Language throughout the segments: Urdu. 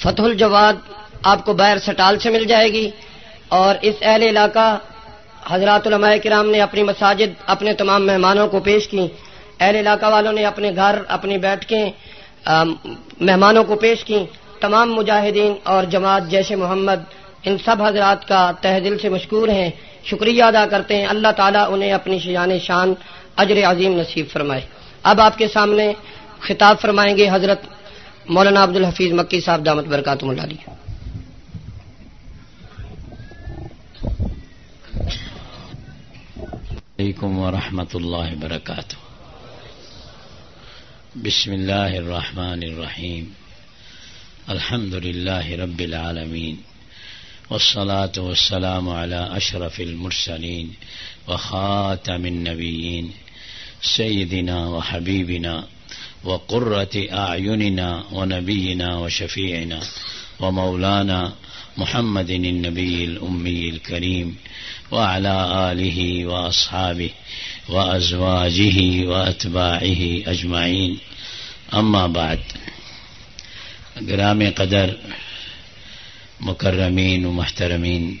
فتح الجواد آپ کو بیر سٹال سے مل جائے گی اور اس اہل علاقہ حضرات علماء کرام نے اپنی مساجد، اپنے تمام مہمانوں کو پیش کی۔ اہل علاقہ والوں نے اپنے گھر، اپنی بیٹھکیں مہمانوں کو پیش کی۔ تمام مجاہدین اور جماعت جیش محمد، ان سب حضرات کا تہ دل سے مشکور ہیں۔ شکریہ ادا کرتے ہیں۔ اللہ تعالیٰ انہیں اپنی شیان شان اجر عظیم نصیب فرمائے۔ اب آپ کے سامنے خطاب فرمائیں گے حضرت مولانا عبد الحفیظ مکی صاحب دامت برکات ملالی علیکم ورحمۃ اللہ وبرکاتہ۔ بسم اللہ الرحمن الرحیم۔ الحمد للہ رب العالمین۔ والصلاة والسلام على أشرف المرسلين وخاتم النبيين سيدنا وحبيبنا وقرة أعيننا ونبينا وشفيعنا ومولانا محمد النبي الأمي الكريم وعلى آله وأصحابه وأزواجه وأتباعه أجمعين. أما بعد گرام قدر مکرمین و محترمین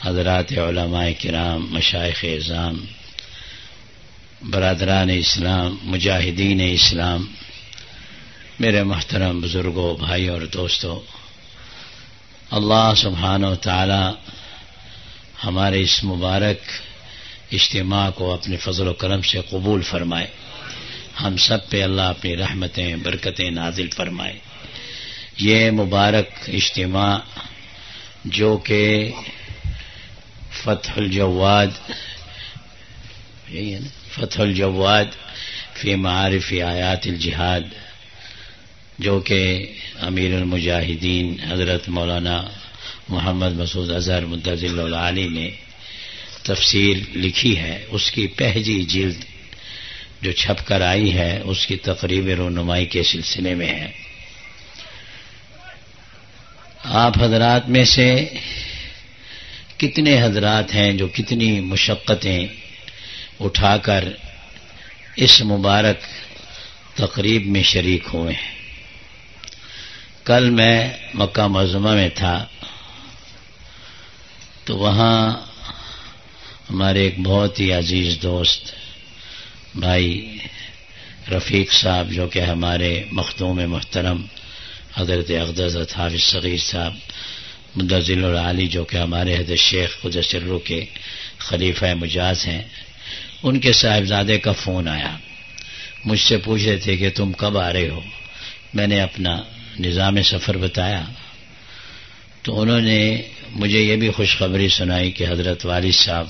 حضرات علماء کرام مشائق اظام برادران اسلام، مجاہدین اسلام، میرے محترم بزرگوں، بھائی اور دوستوں، اللہ سبحانہ و تعالی ہمارے اس مبارک اجتماع کو اپنے فضل و کرم سے قبول فرمائے۔ ہم سب پہ اللہ اپنی رحمتیں، برکتیں نازل فرمائے۔ یہ مبارک اجتماع جو کہ فتح الجواد، یہی ہے نا؟ فتح الجواد فی معارف آیات الجہاد، جو کہ امیر المجاہدین حضرت مولانا محمد مسعود اظہر مدضل العلی نے تفسیر لکھی ہے۔ اس کی پہجی جلد جو چھپ کر آئی ہے، اس کی تقریب رونمائی کے سلسلے میں ہے۔ آپ حضرات میں سے کتنے حضرات ہیں جو کتنی مشقتیں اٹھا کر اس مبارک تقریب میں شریک ہوئے۔ ہیں کل میں مکہ معظمہ میں تھا۔ تو وہاں ہمارے ایک بہت ہی عزیز دوست بھائی رفیق صاحب جو کہ ہمارے مختوم محترم حضرت اقدس حافظ صغیر صاحب مدضل العلی جو کہ ہمارے حضرت شیخ خدسرو کے خلیفہ مجاز ہیں ان کے صاحبزادے کا فون آیا۔ مجھ سے پوچھ رہے تھے کہ تم کب آ رہے ہو۔ میں نے اپنا نظام سفر بتایا۔ تو انہوں نے مجھے یہ بھی خوشخبری سنائی کہ حضرت والد صاحب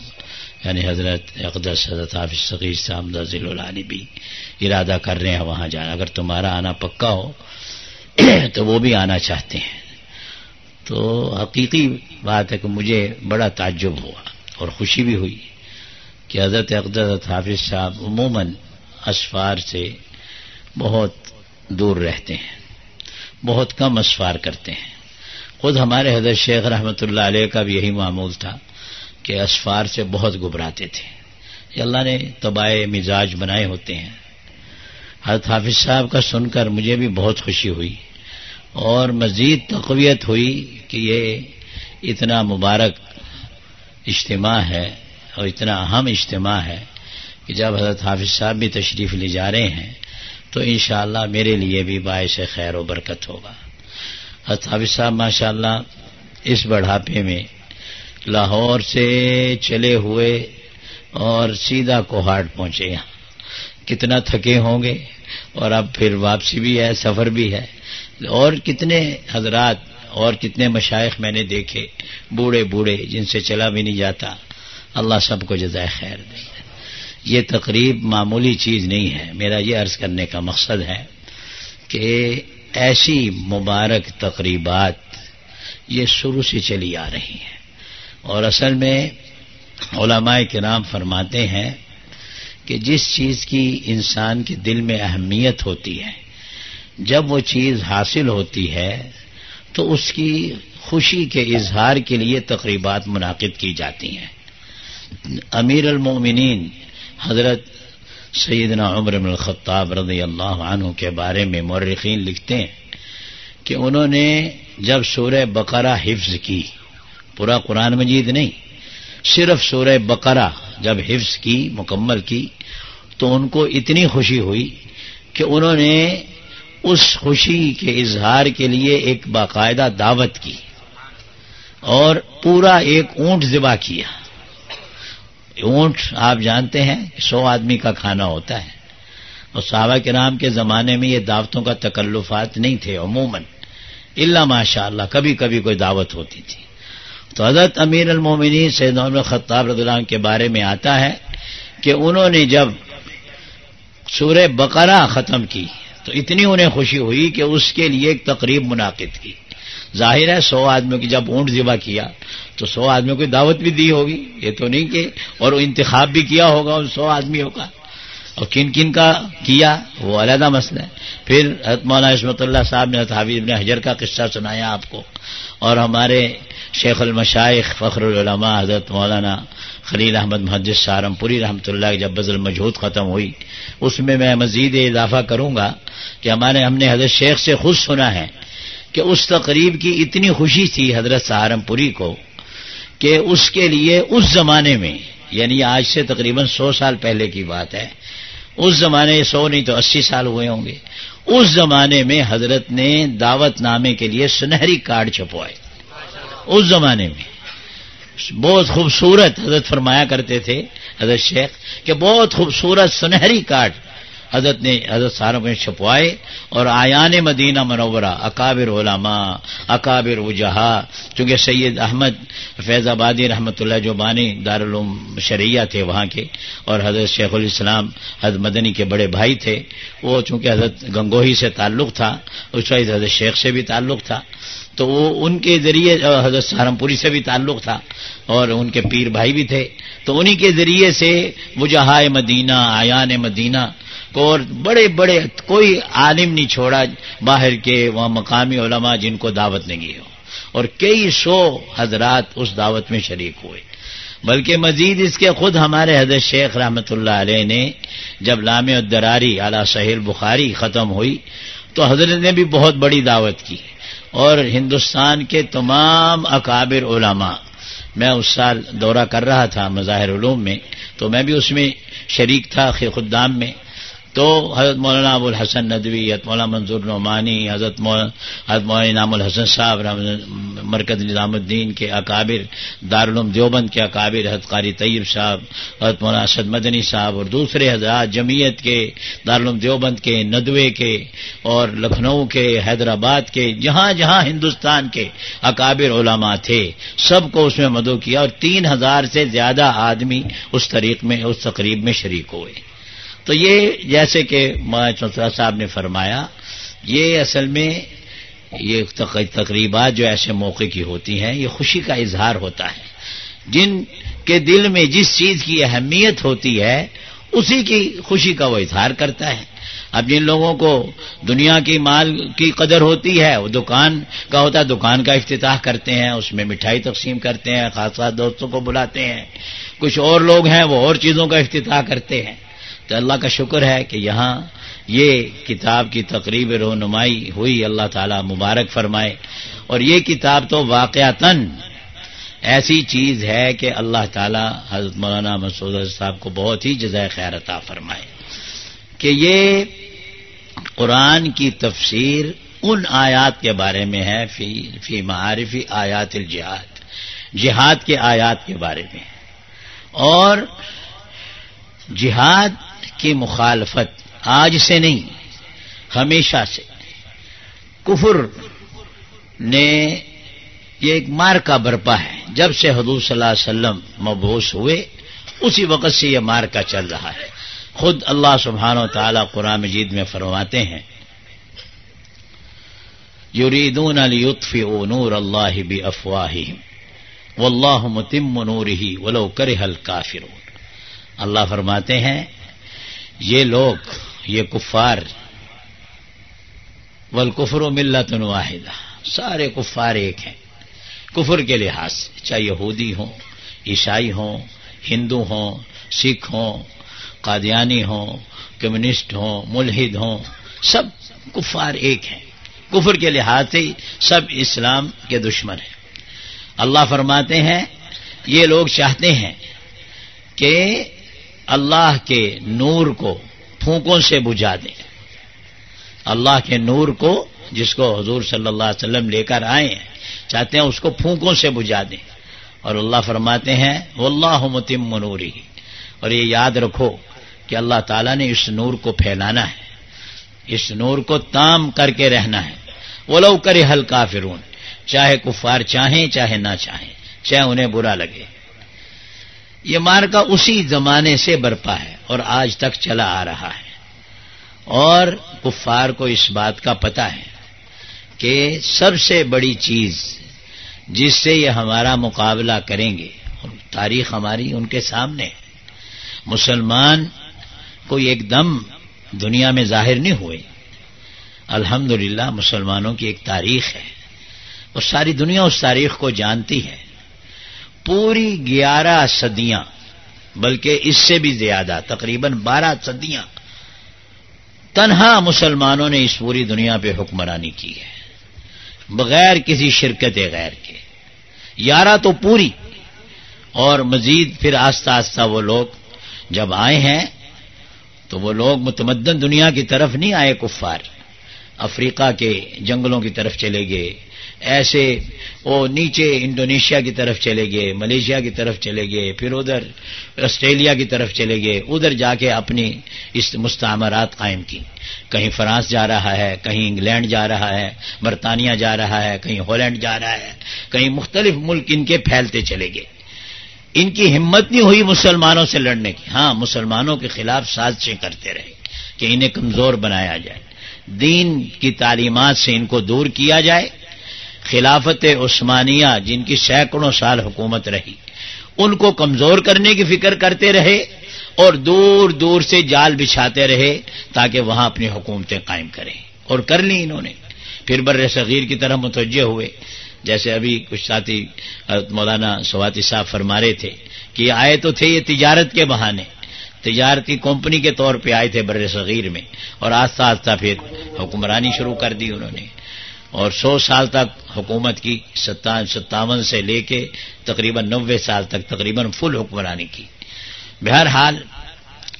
یعنی حضرت اقدس، حضرت حافظ صغیر صاحب مدضل العلی بھی ارادہ کر رہے ہیں وہاں جانا۔ اگر تمہارا آنا پکا ہو تو وہ بھی آنا چاہتے ہیں۔ تو حقیقی بات ہے کہ مجھے بڑا تعجب ہوا اور خوشی بھی ہوئی۔ کہ حضرت اقدت حافظ صاحب عموماً اسفار سے بہت دور رہتے ہیں، بہت کم اسفار کرتے ہیں۔ خود ہمارے حضرت شیخ رحمۃ اللہ علیہ کا بھی یہی معمول تھا کہ اسفار سے بہت گھبراتے تھے۔ یہ اللہ نے تباہ مزاج بنائے ہوتے ہیں۔ حضرت حافظ صاحب کا سن کر مجھے بھی بہت خوشی ہوئی اور مزید تقویت ہوئی کہ یہ اتنا مبارک اجتماع ہے۔ اور اتنا اہم اجتماع ہے کہ جب حضرت حافظ صاحب بھی تشریف لے جا رہے ہیں تو انشاءاللہ میرے لیے بھی باعث خیر و برکت ہوگا۔ حضرت حافظ صاحب، ماشاءاللہ، اس بڑھاپے میں لاہور سے چلے ہوئے اور سیدھا کوہاٹ پہنچے یہاں۔ کتنا تھکے ہوں گے اور اب پھر واپسی بھی ہے، سفر بھی ہے۔ اور کتنے حضرات اور کتنے مشائق میں نے دیکھے، بوڑھے بوڑھے جن سے چلا بھی نہیں جاتا۔ اللہ سب کو جزائے خیر دے۔ یہ تقریب معمولی چیز نہیں ہے۔ میرا یہ عرض کرنے کا مقصد ہے کہ ایسی مبارک تقریبات یہ شروع سے چلی آ رہی ہیں۔ اور اصل میں علماء کے نام فرماتے ہیں کہ جس چیز کی انسان کے دل میں اہمیت ہوتی ہے، جب وہ چیز حاصل ہوتی ہے، تو اس کی خوشی کے اظہار کے لیے تقریبات منعقد کی جاتی ہیں۔ امیر المومنین حضرت سیدنا عمر بن الخطاب رضی اللہ عنہ کے بارے میں مورخین لکھتے ہیں کہ انہوں نے جب سورہ بقرہ حفظ کی، پورا قرآن مجید نہیں، صرف سورہ بقرہ جب حفظ کی، مکمل کی، تو ان کو اتنی خوشی ہوئی کہ انہوں نے اس خوشی کے اظہار کے لیے ایک باقاعدہ دعوت کی اور پورا ایک اونٹ ذبح کیا۔ اونٹ آپ جانتے ہیں، سو آدمی کا کھانا ہوتا ہے۔ اور صحابہ کے نام کے زمانے میں یہ دعوتوں کا تکلفات نہیں تھے عموماً۔ اللہ ماشاء اللہ کبھی کبھی کوئی دعوت ہوتی تھی۔ تو حضرت امیر المومنی سید محمد خطاب رضی اللہ عنہ کے بارے میں آتا ہے کہ انہوں نے جب سورہ بقرہ ختم کی تو اتنی انہیں خوشی ہوئی کہ اس کے لیے ایک تقریب منعقد کی۔ ظاہر ہے سو آدمیوں کی جب اونٹ ذبح کیا تو سو آدمیوں کی دعوت بھی دی ہوگی، یہ تو نہیں کہ، اور انتخاب بھی کیا ہوگا ان سو آدمیوں کا۔ اور کن کن کا کیا؟ وہ علیحدہ مسئلہ ہے۔ پھر حضرت مولانا عصمت اللہ صاحب نے حافظ ابن حجر کا قصہ سنایا آپ کو۔ اور ہمارے شیخ المشائق فخر العلماء حضرت مولانا خلیل احمد محدث سارم پوری رحمۃ اللہ، جب بزل مجہود ختم ہوئی، اس میں میں مزید اضافہ کروں گا کہ ہمارے، ہم نے حضرت شیخ سے خود سنا ہے کہ اس تقریب کی اتنی خوشی تھی حضرت سہارنپوری کو کہ اس کے لیے اس زمانے میں یعنی آج سے تقریباً سو سال پہلے کی بات ہے، اس زمانے سو نہیں تو اسی سال ہوئے ہوں گے، اس زمانے میں حضرت نے دعوت نامے کے لیے سنہری کارڈ چھپوائے۔ اس زمانے میں بہت خوبصورت حضرت فرمایا کرتے تھے، حضرت شیخ، کہ بہت خوبصورت سنہری کارڈ حضرت نے حضرت ساروں نے چھپوائے اور آیان مدینہ منورہ، اکابر علماء، اکابر وجہا چونکہ سید احمد فیض آبادی رحمۃ اللہ جو بانی دارالعلوم شریعہ تھے وہاں کے، اور حضرت شیخ الاسلام حضرت مدنی کے بڑے بھائی تھے، وہ چونکہ حضرت گنگوہی سے تعلق تھا، اس وقت حضرت شیخ سے بھی تعلق تھا، تو وہ ان کے ذریعے، حضرت سہارنپوری سے بھی تعلق تھا، اور ان کے پیر بھائی بھی تھے، تو انہی کے ذریعے سے مجہائے مدینہ، آیان مدینہ اور بڑے بڑے کوئی عالم نہیں چھوڑا باہر کے وہاں مقامی علماء جن کو دعوت نہیں ہو۔ اور کئی سو حضرات اس دعوت میں شریک ہوئے۔ بلکہ مزید اس کے خود ہمارے حضرت شیخ رحمت اللہ علیہ نے جب لام الدراری اعلی سہیل بخاری ختم ہوئی تو حضرت نے بھی بہت بڑی دعوت کی۔ اور ہندوستان کے تمام اکابر علماء، میں اس سال دورہ کر رہا تھا مظاہر علوم میں، تو میں بھی اس میں شریک تھا خدام میں۔ تو حضرت مولانا ابو الحسن ندوی، حضرت مولانا منظور نعمانی، حضرت حضرت مولانا انعام الحسن صاحب مرکز نظام الدین کے اکابر، دارالعلوم دیوبند کے اکابر، حضرت قاری طیب صاحب، حضرت مولانا اسد مدنی صاحب، اور دوسرے حضرات جمعیت کے، دارالعلوم دیوبند کے، ندوے کے، اور لکھنؤ کے، حیدرآباد کے، جہاں جہاں ہندوستان کے اکابر علماء تھے، سب کو اس میں مدعو کیا، اور تین ہزار سے زیادہ آدمی اس طریق میں، اس تقریب میں شریک ہوئے۔ تو یہ جیسے کہ چوتھا صاحب نے فرمایا، یہ اصل میں یہ تقریبات جو ایسے موقع کی ہوتی ہیں، یہ خوشی کا اظہار ہوتا ہے۔ جن کے دل میں جس چیز کی اہمیت ہوتی ہے، اسی کی خوشی کا وہ اظہار کرتا ہے۔ اب جن لوگوں کو دنیا کی مال کی قدر ہوتی ہے، وہ دکان کا ہوتا ہے، دکان کا افتتاح کرتے ہیں، اس میں مٹھائی تقسیم کرتے ہیں، خاص خاص دوستوں کو بلاتے ہیں۔ کچھ اور لوگ ہیں، وہ اور چیزوں کا افتتاح کرتے ہیں۔ تو اللہ کا شکر ہے کہ یہاں یہ کتاب کی تقریب رونمائی ہوئی، اللہ تعالی مبارک فرمائے۔ اور یہ کتاب تو واقعتاً ایسی چیز ہے کہ اللہ تعالی حضرت مولانا مسعود صاحب کو بہت ہی جزائے خیر عطا فرمائے۔ کہ یہ قرآن کی تفسیر ان آیات کے بارے میں ہے، فی فی معارفی آیات الجہاد۔ جہاد کے آیات کے بارے میں۔ اور جہاد کی مخالفت؟ آج سے نہیں، ہمیشہ سے۔ کفر نے یہ ایک مار کا برپا ہے۔ جب سے حضور صلی اللہ علیہ وسلم مبوس ہوئے، اسی وقت سے یہ مار کا چل رہا ہے۔ خود اللہ سبحانہ و تعالی قرآن مجید میں فرماتے ہیں، یریدون لیطفئوا نور اللہ بافواہہم، واللہ متم نورہ ولو کرہ الکافرون۔ اللہ فرماتے ہیں یہ لوگ، یہ کفار، والکفر و ملت واحدہ، سارے کفار ایک ہیں۔ کفر کے لحاظ سے چاہے یہودی ہوں، عیسائی ہوں، ہندو ہوں، سکھ ہوں، قادیانی ہوں، کمیونسٹ ہوں، ملحد ہوں، سب کفار ایک ہیں۔ کفر کے لحاظ سے سب اسلام کے دشمن ہیں۔ اللہ فرماتے ہیں، یہ لوگ چاہتے ہیں کہ اللہ کے نور کو پھونکوں سے بجھا دیں۔ اللہ کے نور کو جس کو حضور صلی اللہ علیہ وسلم لے کر آئے ہیں، چاہتے ہیں اس کو پھونکوں سے بجھا دیں۔ اور اللہ فرماتے ہیں وہ اللہ متم منوری اور یہ یاد رکھو کہ اللہ تعالیٰ نے اس نور کو پھیلانا ہے۔ اس نور کو تام کر کے رہنا ہے۔ وہ لوگ کرے ہلکا فرون چاہے کفار چاہیں، چاہے نہ چاہیں، چاہے انہیں برا لگے۔ یہ مارکا اسی زمانے سے برپا ہے اور آج تک چلا آ رہا ہے۔ اور کفار کو اس بات کا پتا ہے کہ سب سے بڑی چیز جس سے یہ ہمارا مقابلہ کریں گے، تاریخ ہماری ان کے سامنے۔ مسلمان کوئی ایک دم دنیا میں ظاہر نہیں ہوئے۔ الحمد مسلمانوں کی ایک تاریخ ہے۔ اور ساری دنیا اس تاریخ کو جانتی ہے۔ پوری گیارہ صدیاں، بلکہ اس سے بھی زیادہ، تقریباً بارہ صدیاں تنہا مسلمانوں نے اس پوری دنیا پہ حکمرانی کی ہے، بغیر کسی شرکت غیر کے۔ یارہ تو پوری، اور مزید پھر آستہ آستہ وہ لوگ جب آئے ہیں، تو وہ لوگ متمدن دنیا کی طرف نہیں آئے، کفار، افریقہ کے جنگلوں کی طرف چلے گئے۔ ایسے وہ نیچے انڈونیشیا کی طرف چلے گئے، ملیشیا کی طرف چلے گئے، پھر ادھر آسٹریلیا کی طرف چلے گئے، ادھر جا کے اپنی اس مستعمرات قائم کی۔ کہیں فرانس جا رہا ہے، کہیں انگلینڈ جا رہا ہے، برطانیہ جا رہا ہے، کہیں ہالینڈ جا رہا ہے، کہیں مختلف ملک ان کے پھیلتے چلے گئے۔ ان کی ہمت نہیں ہوئی مسلمانوں سے لڑنے کی۔ ہاں مسلمانوں کے خلاف سازشیں کرتے رہے کہ انہیں کمزور بنایا جائے۔ دین کی تعلیمات سے ان کو دور کیا جائے۔ خلافت عثمانیہ جن کی سینکڑوں سال حکومت رہی، ان کو کمزور کرنے کی فکر کرتے رہے اور دور دور سے جال بچھاتے رہے تاکہ وہاں اپنی حکومتیں قائم کریں۔ اور کر لی انہوں نے۔ پھر بر صغیر کی طرح متوجہ ہوئے۔ جیسے ابھی کچھ ساتھی مولانا سواتی صاحب فرما رہے تھے کہ آئے تو تھے یہ تجارت کے بہانے۔ تجارتی کمپنی کے طور پہ آئے تھے بر صغیر میں۔ اور آہستہ آہستہ پھر حکمرانی شروع کر دی انہوں نے۔ اور سو سال تک حکومت کی ستاون سے لے کے تقریباً نوے سال تک تقریباً فل حکمرانی کی۔ بہرحال،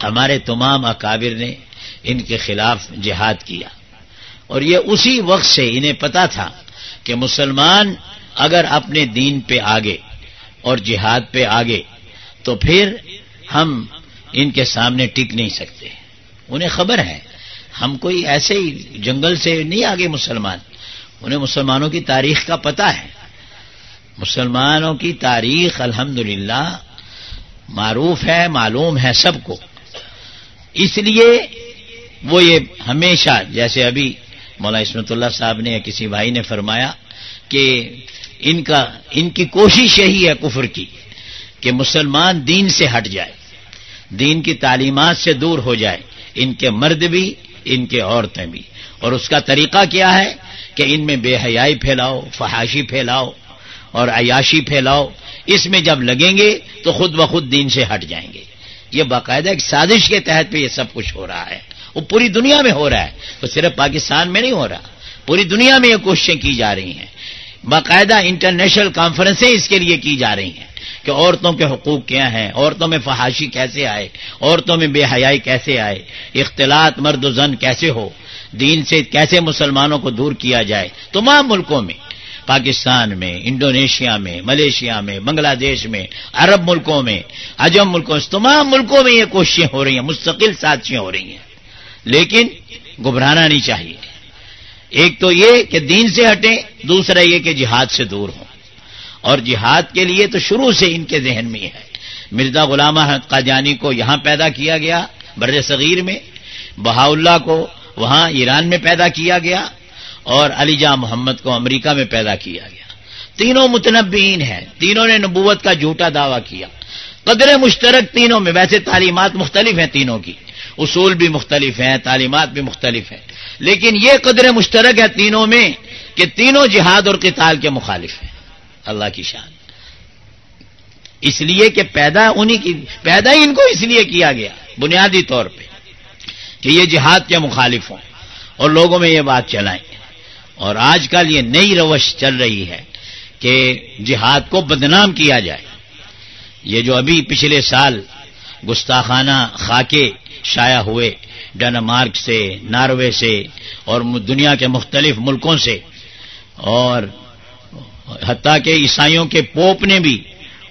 ہمارے تمام اکابر نے ان کے خلاف جہاد کیا۔ اور یہ اسی وقت سے انہیں پتا تھا کہ مسلمان اگر اپنے دین پہ آگے اور جہاد پہ آگے، تو پھر ہم ان کے سامنے ٹک نہیں سکتے۔ انہیں خبر ہے، ہم کوئی ایسے ہی جنگل سے نہیں آگے مسلمان۔ انہیں مسلمانوں کی تاریخ کا پتہ ہے۔ مسلمانوں کی تاریخ الحمد معروف ہے، معلوم ہے سب کو۔ اس لیے وہ یہ ہمیشہ، جیسے ابھی مولا اسمت اللہ صاحب نے یا کسی بھائی نے فرمایا کہ ان کا، ان کی کوشش یہی ہے کفر کی کہ مسلمان دین سے ہٹ جائے، دین کی تعلیمات سے دور ہو جائے۔ ان کے مرد بھی، ان کے عورتیں بھی۔ اور اس کا طریقہ کیا ہے؟ کہ ان میں بے حیائی پھیلاؤ، فحاشی پھیلاؤ اور عیاشی پھیلاؤ۔ اس میں جب لگیں گے تو خود بخود دین سے ہٹ جائیں گے۔ یہ باقاعدہ ایک سازش کے تحت پہ یہ سب کچھ ہو رہا ہے۔ وہ پوری دنیا میں ہو رہا ہے۔ تو صرف پاکستان میں نہیں ہو رہا۔ پوری دنیا میں یہ کوششیں کی جا رہی ہیں۔ باقاعدہ انٹرنیشنل کانفرنسیں اس کے لیے کی جا رہی ہیں کہ عورتوں کے حقوق کیا ہیں، عورتوں میں فحاشی کیسے آئے، عورتوں میں بے حیائی کیسے آئے، اختلاط مرد و زن کیسے ہو دین سے کیسے مسلمانوں کو دور کیا جائے تمام ملکوں میں، پاکستان میں، انڈونیشیا میں، ملیشیا میں، بنگلہ دیش میں، عرب ملکوں میں، عجم ملکوں میں تمام ملکوں میں یہ کوششیں ہو رہی ہیں، مستقل سازشیں ہو رہی ہیں۔ لیکن گھبرانا نہیں چاہیے۔ ایک تو یہ کہ دین سے ہٹیں، دوسرا یہ کہ جہاد سے دور ہوں۔ اور جہاد کے لیے تو شروع سے ان کے ذہن میں ہے۔ مرزا غلامہ قادیانی کو یہاں پیدا کیا گیا، بر صغیر میں بہا اللہ کو وہاں ایران میں پیدا کیا گیا اور علی جا محمد کو امریکہ میں پیدا کیا گیا۔ تینوں متنبین ہیں، تینوں نے نبوت کا جھوٹا دعویٰ کیا۔ قدر مشترک تینوں میں، ویسے تعلیمات مختلف ہیں تینوں کی۔ اصول بھی مختلف ہیں، تعلیمات بھی مختلف ہیں۔ لیکن یہ قدر مشترک ہے تینوں میں کہ تینوں جہاد اور قتال کے مخالف ہیں۔ اللہ کی شان۔ اس لیے کہ پیدا انہی کی، پیدا ہی ان کو اس لیے کیا گیا، بنیادی طور پہ۔ کہ یہ جہاد کے مخالف ہوں اور لوگوں میں یہ بات چلائیں۔ اور آج کل یہ نئی روش چل رہی ہے کہ جہاد کو بدنام کیا جائے۔ یہ جو ابھی پچھلے سال گستاخانہ خاکے شائع ہوئے ڈنمارک سے، ناروے سے اور دنیا کے مختلف ملکوں سے، اور حتیٰ کہ عیسائیوں کے پوپ نے بھی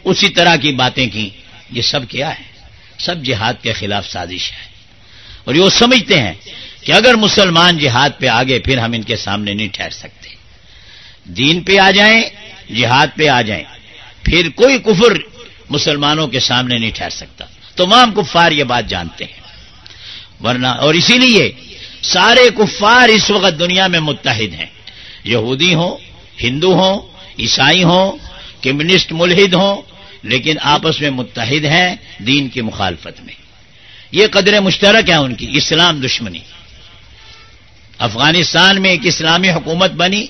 اسی طرح کی باتیں کی یہ سب کیا ہے؟ سب جہاد کے خلاف سازش ہے۔ اور یہ وہ سمجھتے ہیں کہ اگر مسلمان جہاد پہ آگے، پھر ہم ان کے سامنے نہیں ٹھہر سکتے۔ دین پہ آ جائیں، جہاد پہ آ جائیں، پھر کوئی کفر مسلمانوں کے سامنے نہیں ٹھہر سکتا۔ تمام کفار یہ بات جانتے ہیں۔ ورنہ، اور اسی لیے سارے کفار اس وقت دنیا میں متحد ہیں۔ یہودی ہوں، ہندو ہوں، عیسائی ہوں، کمیونسٹ ملحد ہوں، لیکن آپس میں متحد ہیں دین کی مخالفت میں۔ یہ قدر مشترک ہے ان کی، اسلام دشمنی۔ افغانستان میں ایک اسلامی حکومت بنی،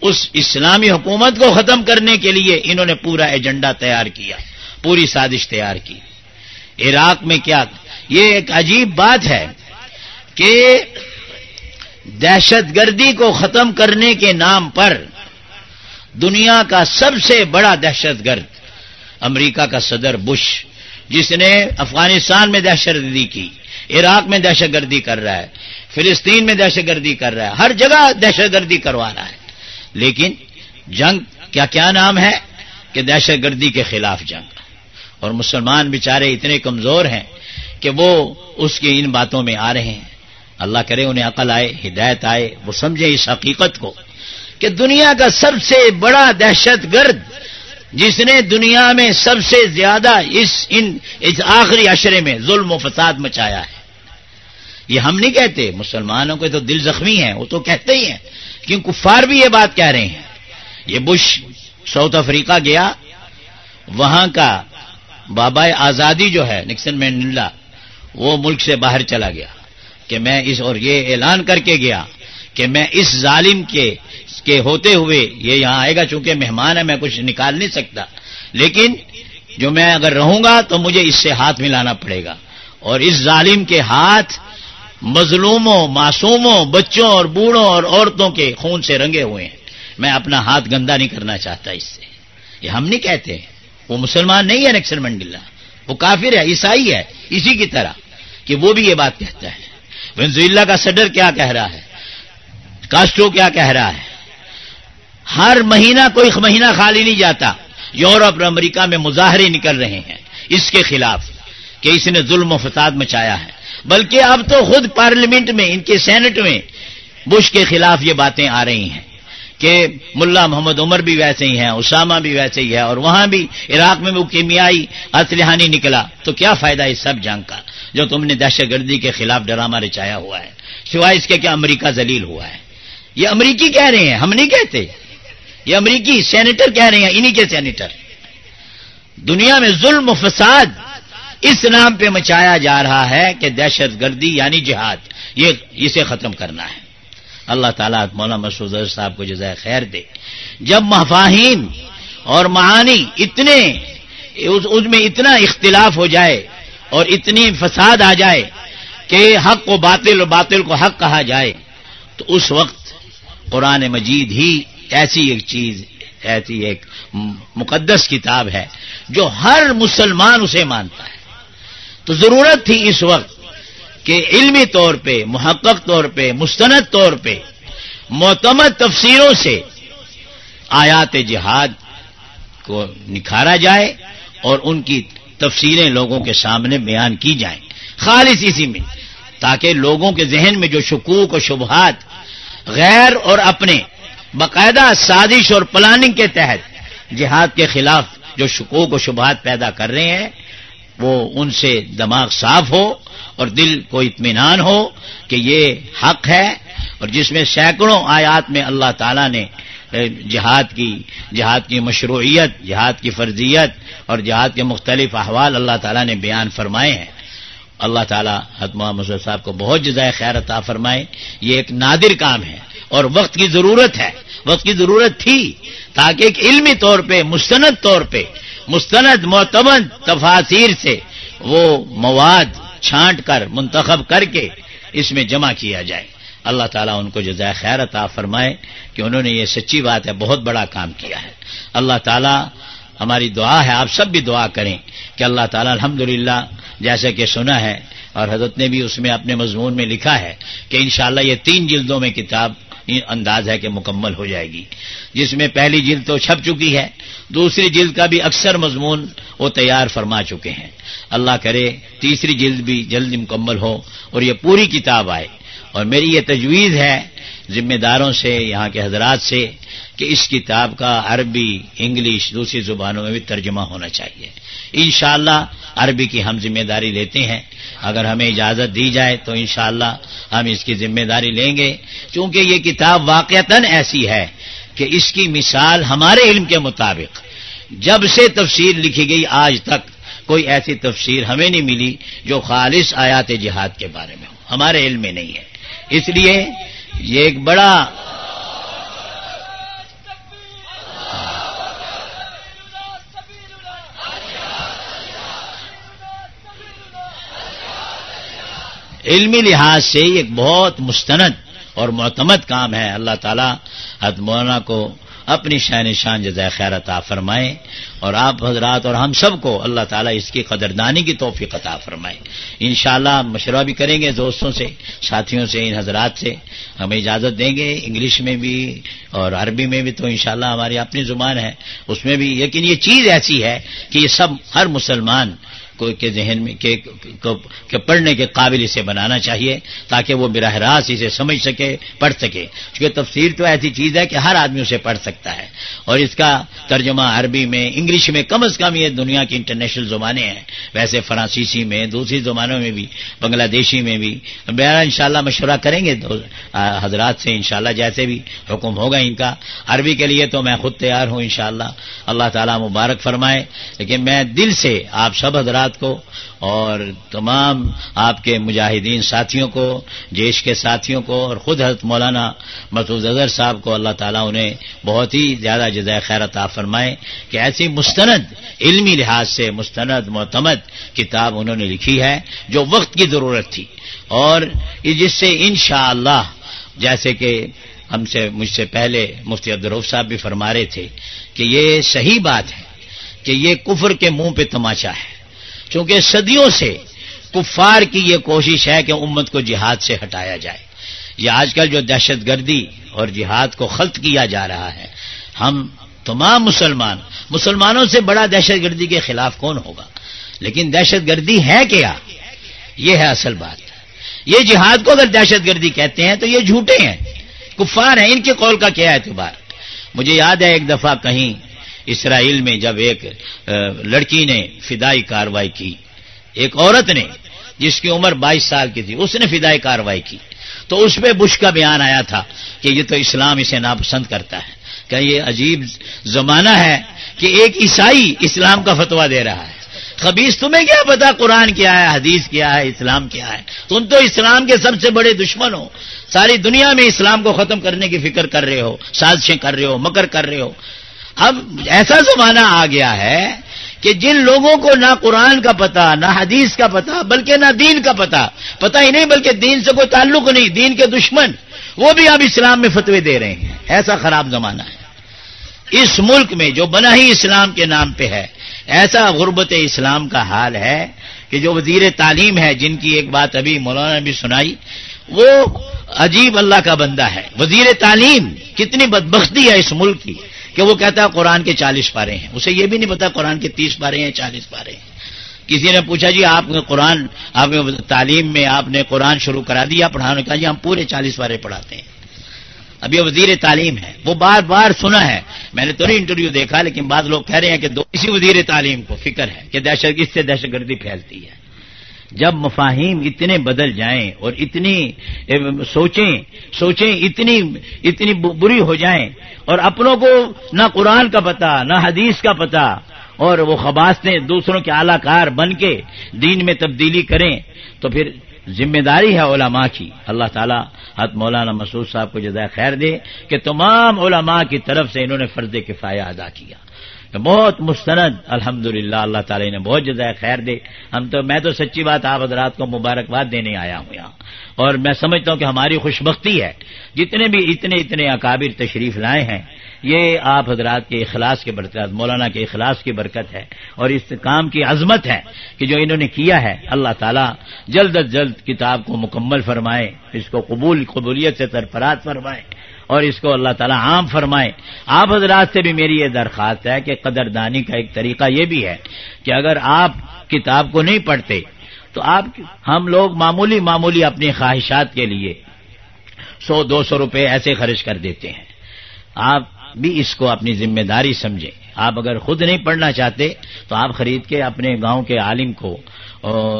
اس اسلامی حکومت کو ختم کرنے کے لیے انہوں نے پورا ایجنڈا تیار کیا، پوری سازش تیار کی۔ عراق میں کیا، یہ ایک عجیب بات ہے کہ دہشت گردی کو ختم کرنے کے نام پر دنیا کا سب سے بڑا دہشت گرد، امریکہ کا صدر بش جس نے افغانستان میں دہشت گردی کی، عراق میں دہشت گردی کر رہا ہے، فلسطین میں دہشت گردی کر رہا ہے، ہر جگہ دہشت گردی کروا رہا ہے۔ لیکن جنگ کیا کیا نام ہے؟ کہ دہشت گردی کے خلاف جنگ۔ اور مسلمان بیچارے اتنے کمزور ہیں کہ وہ اس کی ان باتوں میں آ رہے ہیں۔ اللہ کرے انہیں عقل آئے، ہدایت آئے، وہ سمجھے اس حقیقت کو کہ دنیا کا سب سے بڑا دہشت گرد جس نے دنیا میں سب سے زیادہ اس ان اس آخری اشرے میں ظلم و فساد مچایا ہے۔ یہ ہم نہیں کہتے، مسلمانوں کے تو دل زخمی ہیں، وہ تو کہتے ہی ہیں۔ کیوں؟ کفار بھی یہ بات کہہ رہے ہیں۔ یہ بش ساؤتھ افریقہ گیا، وہاں کا بابا آزادی جو ہے نکسن مینڈلا، وہ ملک سے باہر چلا گیا کہ میں اس اور یہ اعلان کر کے گیا۔ کہ میں اس ظالم کے کے ہوتے ہوئے یہ یہاں آئے گا چونکہ مہمان ہے، میں کچھ نکال نہیں سکتا۔ لیکن جو میں اگر رہوں گا تو مجھے اس سے ہاتھ ملانا پڑے گا۔ اور اس ظالم کے ہاتھ مظلوموں، معصوموں، بچوں اور بوڑھوں اور عورتوں کے خون سے رنگے ہوئے ہیں۔ میں اپنا ہاتھ گندا نہیں کرنا چاہتا اس سے۔ یہ ہم نہیں کہتے وہ مسلمان نہیں ہے نکسل منڈلا۔ وہ کافر ہے، عیسائی ہے، اسی کی طرح کہ وہ بھی یہ بات کہتا ہے۔ ونزویلا کا صدر کیا کہہ رہا ہے؟ کاسٹو کیا کہہ رہا ہے؟ ہر مہینہ کوئی مہینہ خالی نہیں جاتا۔ یورپ اور امریکہ میں مظاہرے نکل رہے ہیں۔ اس کے خلاف کہ اس نے ظلم و فساد مچایا ہے۔ بلکہ اب تو خود پارلیمنٹ میں، ان کے سینٹ میں بش کے خلاف یہ باتیں آ رہی ہیں کہ ملا محمد عمر بھی ویسے ہی ہیں، اسامہ بھی ویسے ہی ہے اور وہاں بھی عراق میں وہ کیمیائی اسلحانی نکلا۔ تو کیا فائدہ اس سب جنگ کا؟ جو تم نے دہشت گردی کے خلاف ڈرامہ رچایا ہوا ہے۔ سوائے اس کے کیا امریکہ ذلیل ہوا ہے۔ یہ امریکی کہہ رہے ہیں، ہم نہیں کہتے۔ یہ امریکی سینیٹر کہہ رہے ہیں، انہی کے سینیٹر۔ دنیا میں ظلم و فساد اس نام پہ مچایا جا رہا ہے کہ دہشت گردی یعنی جہاد، یہ اسے ختم کرنا ہے۔ اللہ تعالیٰ مولانا مسعود صاحب کو جزائے خیر دے۔ جب مفاہیم اور معانی اتنے، اس میں اتنا اختلاف ہو جائے اور اتنی فساد آ جائے کہ حق کو باطل اور باطل کو حق کہا جائے، تو اس وقت قرآن مجید ہی ایسی ایک چیز ایسی ایک مقدس کتاب ہے جو ہر مسلمان اسے مانتا ہے۔ تو ضرورت تھی اس وقت کہ علمی طور پہ، محقق طور پہ، مستند طور پہ، معتمد تفسیروں سے آیات جہاد کو نکھارا جائے اور ان کی تفسیریں لوگوں کے سامنے بیان کی جائیں۔ خالص اسی میں، تاکہ لوگوں کے ذہن میں جو شکوک و شبہات غیر اور اپنے باقاعدہ سازش اور پلاننگ کے تحت جہاد کے خلاف جو شکوک و شبہات پیدا کر رہے ہیں، وہ ان سے دماغ صاف ہو اور دل کو اطمینان ہو کہ یہ حق ہے اور جس میں سینکڑوں آیات میں اللہ تعالیٰ نے جہاد کی جہاد کی مشروعیت، جہاد کی فرضیت اور جہاد کے مختلف احوال اللہ تعالیٰ نے بیان فرمائے ہیں۔ اللہ تعالیٰ حتمہ مسلم صاحب کو بہت جزائے خیر عطا فرمائے۔ یہ ایک نادر کام ہے اور وقت کی ضرورت ہے۔ وقت کی ضرورت تھی تاکہ ایک علمی طور پہ، مستند طور پہ، مستند، معتمد تفاصیر سے وہ مواد چھانٹ کر، منتخب کر کے اس میں جمع کیا جائے۔ اللہ تعالیٰ ان کو جزائے خیر عطا فرمائے کہ انہوں نے یہ سچی بات ہے، بہت بڑا کام کیا ہے۔ اللہ تعالیٰ ہماری دعا ہے، آپ سب بھی دعا کریں کہ اللہ تعالیٰ الحمد جیسے کہ سنا ہے اور حضرت نے بھی اس میں اپنے مضمون میں لکھا ہے کہ انشاءاللہ یہ تین جلدوں میں کتاب انداز ہے کہ مکمل ہو جائے گی۔ جس میں پہلی جلد تو چھپ چکی ہے، دوسری جلد کا بھی اکثر مضمون وہ تیار فرما چکے ہیں۔ اللہ کرے تیسری جلد بھی جلد مکمل ہو اور یہ پوری کتاب آئے۔ اور میری یہ تجویز ہے ذمہ داروں سے، یہاں کے حضرات سے کہ اس کتاب کا عربی، انگلش، دوسری زبانوں میں بھی ترجمہ ہونا چاہیے۔ انشاءاللہ عربی کی ہم ذمہ داری لیتے ہیں۔ اگر ہمیں اجازت دی جائے تو انشاءاللہ ہم اس کی ذمہ داری لیں گے۔ چونکہ یہ کتاب واقعتاً ایسی ہے کہ اس کی مثال ہمارے علم کے مطابق جب سے تفسیر لکھی گئی، آج تک کوئی ایسی تفسیر ہمیں نہیں ملی جو خالص آیات جہاد کے بارے میں ہو۔ ہمارے علم میں نہیں ہے۔ اس لیے یہ ایک بڑا علمی لحاظ سے ایک بہت مستند اور معتمد کام ہے اللہ تعالیٰ حد مولانا کو اپنی شان شان جزائے خیر عطا فرمائے اور آپ حضرات اور ہم سب کو اللہ تعالیٰ اس کی قدردانی کی توفیق عطا فرمائے۔ انشاءاللہ مشورہ بھی کریں گے دوستوں سے، ساتھیوں سے، ان حضرات سے۔ ہمیں اجازت دیں گے انگلش میں بھی اور عربی میں بھی تو انشاءاللہ ہماری اپنی زبان ہے۔ اس میں بھی لیکن یہ چیز ایسی ہے کہ یہ سب ہر مسلمان کے ذہن میں کہ پڑھنے کے قابل اسے بنانا چاہیے تاکہ وہ براہ راست اسے سمجھ سکے، پڑھ سکے۔ کیونکہ تفسیر تو ایسی چیز ہے کہ ہر آدمی اسے پڑھ سکتا ہے۔ اور اس کا ترجمہ عربی میں، انگلش میں کم از کم یہ دنیا کی انٹرنیشنل زبانیں ہیں۔ ویسے فرانسیسی میں، دوسری زبانوں میں بھی بنگلہ دیشی میں بھی۔ بہرحال انشاءاللہ مشورہ کریں گے حضرات سے انشاءاللہ جیسے بھی حکم ہوگا ان کا۔ عربی کے لیے تو میں خود تیار ہوں انشاءاللہ۔ اللہ تعالیٰ مبارک فرمائے۔ لیکن میں دل سے آپ سب حضرات کو اور تمام آپ کے مجاہدین ساتھیوں کو، جیش کے ساتھیوں کو اور خود حضرت مولانا مسعود اظہر صاحب کو اللہ تعالیٰ انہیں بہت ہی زیادہ جزائے خیر عطا فرمائے کہ ایسی مستند علمی لحاظ سے، مستند معتمد کتاب انہوں نے لکھی ہے جو وقت کی ضرورت تھی اور جس سے انشاءاللہ جیسے کہ ہم سے مجھ سے پہلے مفتی عبدالروف صاحب بھی فرما رہے تھے کہ یہ صحیح بات ہے کہ یہ کفر کے منہ پہ تماشا ہے۔ چونکہ صدیوں سے کفار کی یہ کوشش ہے کہ امت کو جہاد سے ہٹایا جائے۔ یہ آج کل جو دہشت گردی اور جہاد کو خلط کیا جا رہا ہے، ہم تمام مسلمان، مسلمانوں سے بڑا دہشت گردی کے خلاف کون ہوگا؟ لیکن دہشت گردی ہے کیا؟ یہ ہے اصل بات۔ یہ جہاد کو اگر دہشت گردی کہتے ہیں تو یہ جھوٹے ہیں۔ کفار ہیں، ان کے قول کا کیا اعتبار؟ مجھے یاد ہے ایک دفعہ کہیں اسرائیل میں جب ایک لڑکی نے فدائی کاروائی کی، ایک عورت نے جس کی عمر بائیس سال کی تھی، اس نے فدائی کاروائی کی۔ تو اس پہ بش کا بیان آیا تھا کہ یہ تو اسلام اسے ناپسند کرتا ہے۔ کہ یہ عجیب زمانہ ہے کہ ایک عیسائی اسلام کا فتوا دے رہا ہے۔ خبیص تمہیں کیا پتا قرآن کیا ہے، حدیث کیا ہے، اسلام کیا ہے؟ تم تو اسلام کے سب سے بڑے دشمن ہو۔ ساری دنیا میں اسلام کو ختم کرنے کی فکر کر رہے ہو، سازشیں کر رہے ہو، مکر کر رہے ہو۔ اب ایسا زمانہ آ گیا ہے کہ جن لوگوں کو نہ قرآن کا پتا نہ حدیث کا پتا بلکہ نہ دین کا پتا پتا ہی نہیں بلکہ دین سے کوئی تعلق نہیں، دین کے دشمن، وہ بھی اب اسلام میں فتوے دے رہے ہیں۔ ایسا خراب زمانہ ہے۔ اس ملک میں جو بنا ہی اسلام کے نام پہ ہے، ایسا غربت اسلام کا حال ہے کہ جو وزیر تعلیم ہے، جن کی ایک بات ابھی مولانا نے بھی سنائی، وہ عجیب اللہ کا بندہ ہے۔ وزیر تعلیم کتنی بدبختی ہے اس ملک کی۔ کہ وہ کہتا ہے قرآن کے چالیس پارے ہیں۔ اسے یہ بھی نہیں پتا قرآن کے تیس پارے ہیں چالیس پارے ہیں۔ کسی نے پوچھا جی آپ نے قرآن، آپ نے تعلیم میں آپ نے قرآن شروع کرا دیا پڑھانے کا؟ جی ہم پورے چالیس پارے پڑھاتے ہیں۔ اب یہ وزیر تعلیم ہے۔ وہ بار بار سنا ہے۔ میں نے تو نہیں انٹرویو دیکھا، لیکن بعض لوگ کہہ رہے ہیں کہ دو، اسی وزیر تعلیم کو فکر ہے کہ دہشت اس سے دہشت گردی پھیلتی ہے۔ جب مفاہیم اتنے بدل جائیں اور اتنی سوچیں سوچیں اتنی اتنی بری ہو جائیں اور اپنوں کو نہ قرآن کا پتا نہ حدیث کا پتا اور وہ خباستیں دوسروں کے اعلی کار بن کے دین میں تبدیلی کریں تو پھر ذمہ داری ہے علماء کی۔ اللہ تعالیٰ حت مولانا مسعود صاحب کو جزائے خیر دے کہ تمام علماء کی طرف سے انہوں نے فرض کفایہ ادا کیا۔ بہت مستند الحمد اللہ تعالی نے بہت جزائے خیر دے۔ ہم تو میں تو سچی بات آپ حضرات کو مبارکباد دینے آیا ہوں یہاں۔ اور میں سمجھتا ہوں کہ ہماری خوش بختی ہے۔ جتنے بھی اتنے اتنے اکابر تشریف لائے ہیں، یہ آپ حضرات کے اخلاص کے برکت، مولانا کے اخلاص کی برکت ہے۔ اور اس کام کی عظمت ہے کہ جو انہوں نے کیا ہے، اللہ تعالیٰ جلد از جلد کتاب کو مکمل فرمائے، اس کو قبول قبولیت سے سرفراز فرمائے۔ اور اس کو اللہ تعالیٰ عام فرمائے۔ آپ حضرات سے بھی میری یہ درخواست ہے کہ قدردانی کا ایک طریقہ یہ بھی ہے کہ اگر آپ کتاب کو نہیں پڑھتے، تو آپ ہم لوگ معمولی معمولی اپنی خواہشات کے لیے سو دو سو روپے ایسے خرچ کر دیتے ہیں۔ آپ بھی اس کو اپنی ذمہ داری سمجھیں۔ آپ اگر خود نہیں پڑھنا چاہتے تو آپ خرید کے اپنے گاؤں کے عالم کو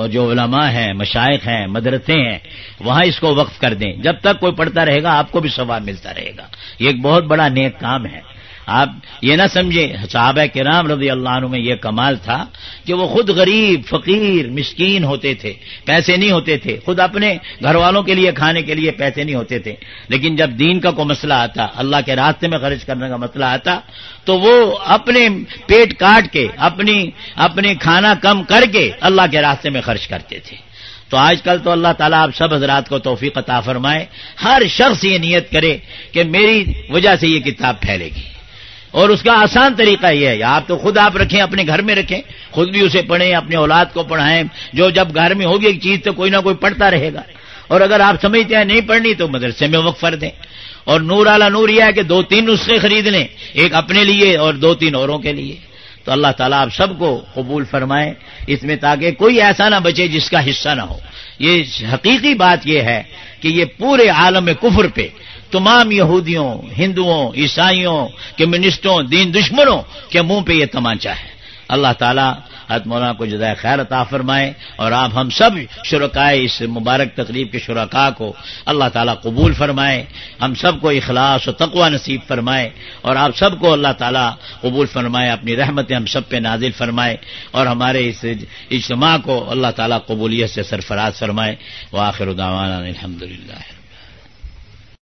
جو علماء ہیں، مشائق ہیں، مدرسے ہیں، وہاں اس کو وقف کر دیں۔ جب تک کوئی پڑھتا رہے گا، آپ کو بھی ثواب ملتا رہے گا۔ یہ ایک بہت بڑا نیک کام ہے۔ آپ یہ نہ سمجھیں صحابہ کرام رضی اللہ عنہ میں یہ کمال تھا کہ وہ خود غریب، فقیر، مسکین ہوتے تھے، پیسے نہیں ہوتے تھے، خود اپنے گھر والوں کے لیے، کھانے کے لیے پیسے نہیں ہوتے تھے۔ لیکن جب دین کا کوئی مسئلہ آتا، اللہ کے راستے میں خرچ کرنے کا مسئلہ آتا، تو وہ اپنے پیٹ کاٹ کے، اپنی، اپنے کھانا کم کر کے اللہ کے راستے میں خرچ کرتے تھے۔ تو آج کل تو اللہ تعالیٰ آپ سب حضرات کو توفیق عطا فرمائے۔ ہر شخص یہ نیت کرے کہ میری وجہ سے یہ کتاب پھیلے گی۔ اور اس کا آسان طریقہ یہ ہے، آپ تو خود آپ رکھیں، اپنے گھر میں رکھیں، خود بھی اسے پڑھیں اپنے اولاد کو پڑھائیں۔ جو جب گھر میں ہوگی ایک چیز تو کوئی نہ کوئی پڑھتا رہے گا۔ اور اگر آپ سمجھتے ہیں نہیں پڑھنی تو مدرسے میں وقف کر دیں۔ اور نور اعلیٰ نور یہ ہے کہ دو تین نسخے خرید لیں، ایک اپنے لیے اور دو تین اوروں کے لیے۔ تو اللہ تعالیٰ آپ سب کو قبول فرمائے اس میں تاکہ کوئی ایسا نہ بچے جس کا حصہ نہ ہو۔ یہ حقیقی بات یہ ہے کہ یہ پورے عالم کفر پہ تمام یہودیوں، ہندوؤں، عیسائیوں کمیونسٹوں دین دشمنوں کے منہ پہ یہ تمانچہ ہے۔ اللہ تعالیٰ حت مولانا کو جزائے خیر عطا فرمائے اور آپ ہم سب شرکائے اس مبارک تقریب کے شرکا کو اللہ تعالیٰ قبول فرمائے، ہم سب کو اخلاص و تقوا نصیب فرمائے اور آپ سب کو اللہ تعالیٰ قبول فرمائے، اپنی رحمتیں ہم سب پہ نازل فرمائے اور ہمارے اس اجتماع کو اللہ تعالیٰ قبولیت سے سرفراز فرمائے۔ وہ آخر الحمد للہ